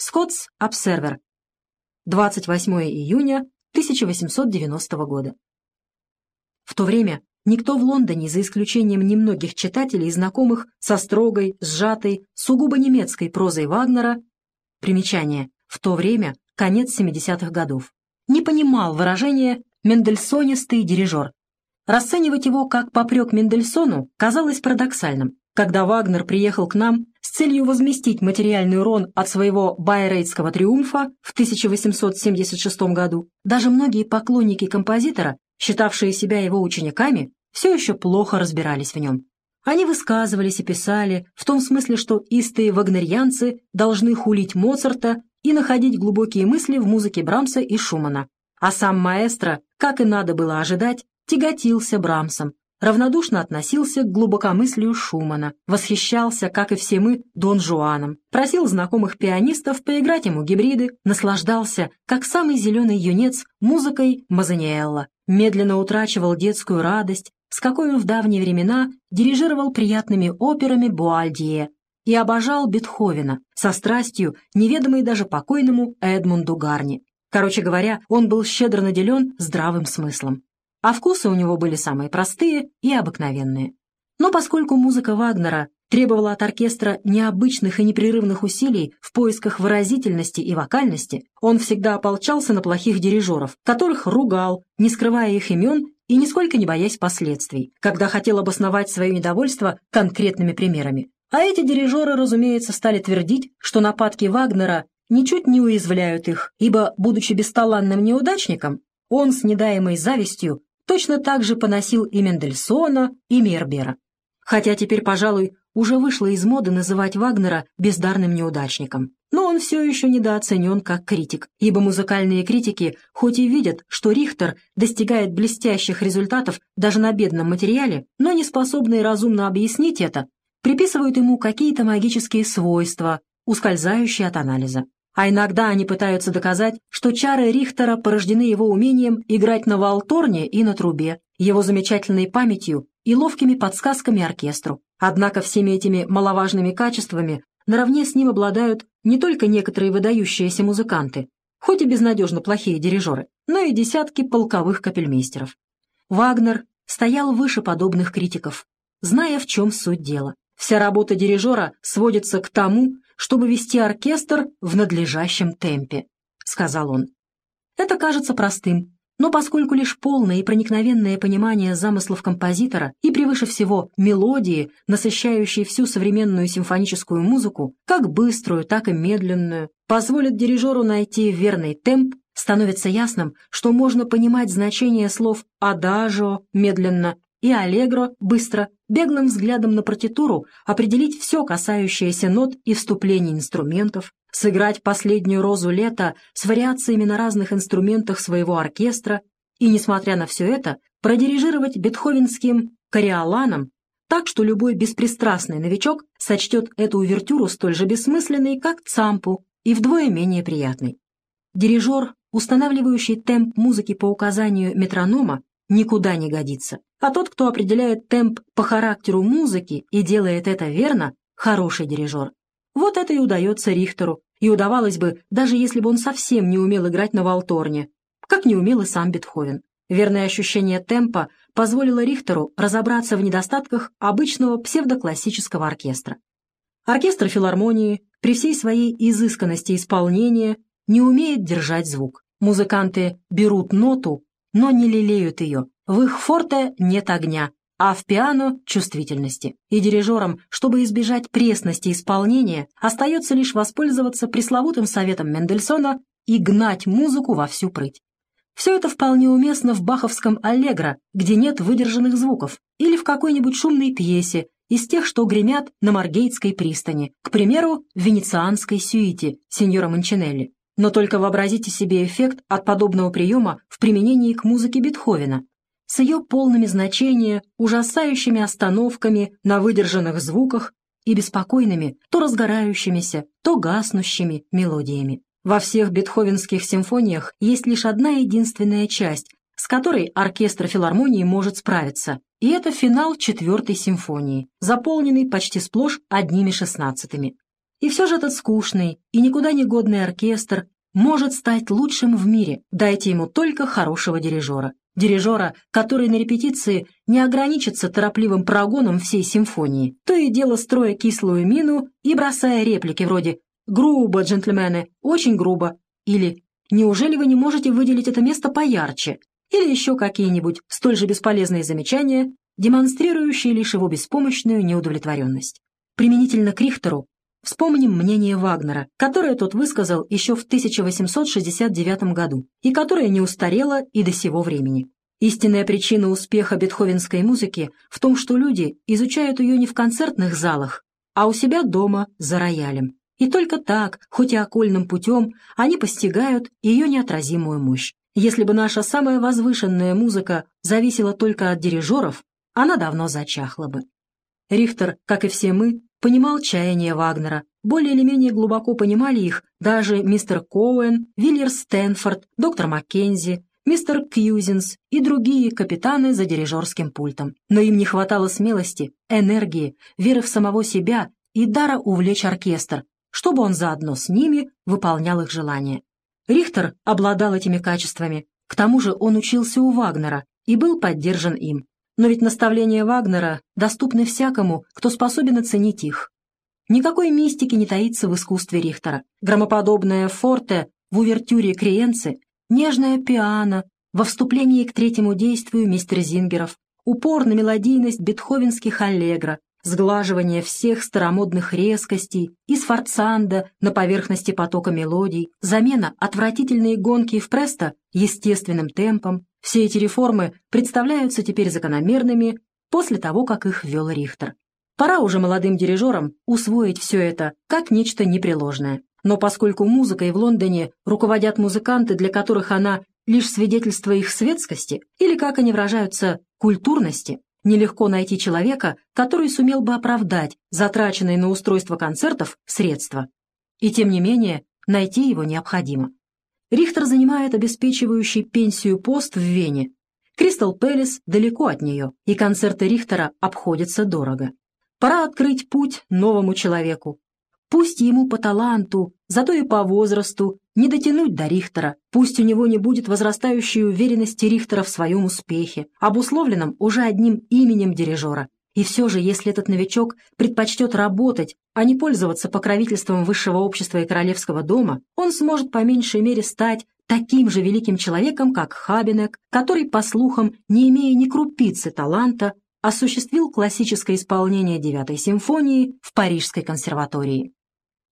Scott's Observer. 28 июня 1890 года. В то время никто в Лондоне, за исключением немногих читателей, знакомых со строгой, сжатой, сугубо немецкой прозой Вагнера, примечание, в то время, конец 70-х годов, не понимал выражения «мендельсонистый дирижер». Расценивать его как попрек Мендельсону казалось парадоксальным. Когда Вагнер приехал к нам с целью возместить материальный урон от своего байрейтского триумфа в 1876 году, даже многие поклонники композитора, считавшие себя его учениками, все еще плохо разбирались в нем. Они высказывались и писали в том смысле, что истые вагнерьянцы должны хулить Моцарта и находить глубокие мысли в музыке Брамса и Шумана. А сам маэстро, как и надо было ожидать, тяготился Брамсом, равнодушно относился к глубокомыслию Шумана, восхищался, как и все мы, Дон Жуаном, просил знакомых пианистов поиграть ему гибриды, наслаждался, как самый зеленый юнец, музыкой Мазаниэлла, медленно утрачивал детскую радость, с какой он в давние времена дирижировал приятными операми Буальдье и обожал Бетховена со страстью, неведомой даже покойному Эдмунду Гарни. Короче говоря, он был щедро наделен здравым смыслом а вкусы у него были самые простые и обыкновенные. Но поскольку музыка Вагнера требовала от оркестра необычных и непрерывных усилий в поисках выразительности и вокальности, он всегда ополчался на плохих дирижеров, которых ругал, не скрывая их имен и нисколько не боясь последствий, когда хотел обосновать свое недовольство конкретными примерами. А эти дирижеры, разумеется, стали твердить, что нападки Вагнера ничуть не уязвляют их, ибо, будучи бесталанным неудачником, он с недаемой завистью точно так же поносил и Мендельсона, и Мербера. Хотя теперь, пожалуй, уже вышло из моды называть Вагнера бездарным неудачником. Но он все еще недооценен как критик, ибо музыкальные критики хоть и видят, что Рихтер достигает блестящих результатов даже на бедном материале, но не способные разумно объяснить это, приписывают ему какие-то магические свойства, ускользающие от анализа. А иногда они пытаются доказать, что чары Рихтера порождены его умением играть на валторне и на трубе, его замечательной памятью и ловкими подсказками оркестру. Однако всеми этими маловажными качествами наравне с ним обладают не только некоторые выдающиеся музыканты, хоть и безнадежно плохие дирижеры, но и десятки полковых капельмейстеров. Вагнер стоял выше подобных критиков, зная, в чем суть дела. Вся работа дирижера сводится к тому, чтобы вести оркестр в надлежащем темпе», — сказал он. Это кажется простым, но поскольку лишь полное и проникновенное понимание замыслов композитора и превыше всего мелодии, насыщающие всю современную симфоническую музыку, как быструю, так и медленную, позволит дирижеру найти верный темп, становится ясным, что можно понимать значение слов «адажо» медленно и «аллегро» быстро, беглым взглядом на партитуру определить все касающееся нот и вступлений инструментов, сыграть последнюю розу лета с вариациями на разных инструментах своего оркестра и, несмотря на все это, продирижировать бетховенским кориоланом так, что любой беспристрастный новичок сочтет эту увертюру столь же бессмысленной, как цампу, и вдвое менее приятной. Дирижер, устанавливающий темп музыки по указанию метронома, никуда не годится. А тот, кто определяет темп по характеру музыки и делает это верно, хороший дирижер. Вот это и удается Рихтеру, и удавалось бы, даже если бы он совсем не умел играть на валторне, как не умел и сам Бетховен. Верное ощущение темпа позволило Рихтеру разобраться в недостатках обычного псевдоклассического оркестра. Оркестр филармонии при всей своей изысканности исполнения не умеет держать звук. Музыканты берут ноту но не лелеют ее. В их форте нет огня, а в пиано — чувствительности. И дирижерам, чтобы избежать пресности исполнения, остается лишь воспользоваться пресловутым советом Мендельсона и гнать музыку во всю прыть. Все это вполне уместно в баховском «Аллегро», где нет выдержанных звуков, или в какой-нибудь шумной пьесе, из тех, что гремят на Маргейтской пристани, к примеру, в венецианской сюите сеньора Мончинелли. Но только вообразите себе эффект от подобного приема в применении к музыке Бетховена с ее полными значения, ужасающими остановками на выдержанных звуках и беспокойными, то разгорающимися, то гаснущими мелодиями. Во всех бетховенских симфониях есть лишь одна единственная часть, с которой оркестр филармонии может справиться, и это финал четвертой симфонии, заполненный почти сплошь одними шестнадцатыми. И все же этот скучный и никуда не годный оркестр может стать лучшим в мире, дайте ему только хорошего дирижера. Дирижера, который на репетиции не ограничится торопливым прогоном всей симфонии, то и дело строя кислую мину и бросая реплики вроде «Грубо, джентльмены, очень грубо» или «Неужели вы не можете выделить это место поярче?» или еще какие-нибудь столь же бесполезные замечания, демонстрирующие лишь его беспомощную неудовлетворенность. Применительно к Рихтеру Вспомним мнение Вагнера, которое тот высказал еще в 1869 году и которое не устарело и до сего времени. Истинная причина успеха бетховенской музыки в том, что люди изучают ее не в концертных залах, а у себя дома за роялем. И только так, хоть и окольным путем, они постигают ее неотразимую мощь. Если бы наша самая возвышенная музыка зависела только от дирижеров, она давно зачахла бы. Рихтер, как и все мы, понимал чаяния Вагнера, более или менее глубоко понимали их даже мистер Коуэн, Вильер Стэнфорд, доктор Маккензи, мистер Кьюзинс и другие капитаны за дирижерским пультом. Но им не хватало смелости, энергии, веры в самого себя и дара увлечь оркестр, чтобы он заодно с ними выполнял их желания. Рихтер обладал этими качествами, к тому же он учился у Вагнера и был поддержан им. Но ведь наставления Вагнера доступны всякому, кто способен оценить их. Никакой мистики не таится в искусстве Рихтера. Громоподобное форте в увертюре Криенцы, нежное пиано во вступлении к третьему действию мистер Зингеров, упор на мелодийность бетховенских аллегро, сглаживание всех старомодных резкостей и сфорцанда на поверхности потока мелодий, замена отвратительной гонки в престо естественным темпом, все эти реформы представляются теперь закономерными после того, как их ввел Рихтер. Пора уже молодым дирижерам усвоить все это как нечто непреложное. Но поскольку музыкой в Лондоне руководят музыканты, для которых она лишь свидетельство их светскости, или, как они выражаются, культурности, нелегко найти человека, который сумел бы оправдать затраченные на устройство концертов средства. И тем не менее, найти его необходимо. Рихтер занимает обеспечивающий пенсию пост в Вене. Кристал Пэлис далеко от нее, и концерты Рихтера обходятся дорого. Пора открыть путь новому человеку. Пусть ему по таланту, зато и по возрасту, не дотянуть до Рихтера. Пусть у него не будет возрастающей уверенности Рихтера в своем успехе, обусловленном уже одним именем дирижера. И все же, если этот новичок предпочтет работать, а не пользоваться покровительством высшего общества и королевского дома, он сможет по меньшей мере стать таким же великим человеком, как Хабинек, который, по слухам, не имея ни крупицы таланта, осуществил классическое исполнение девятой симфонии в Парижской консерватории.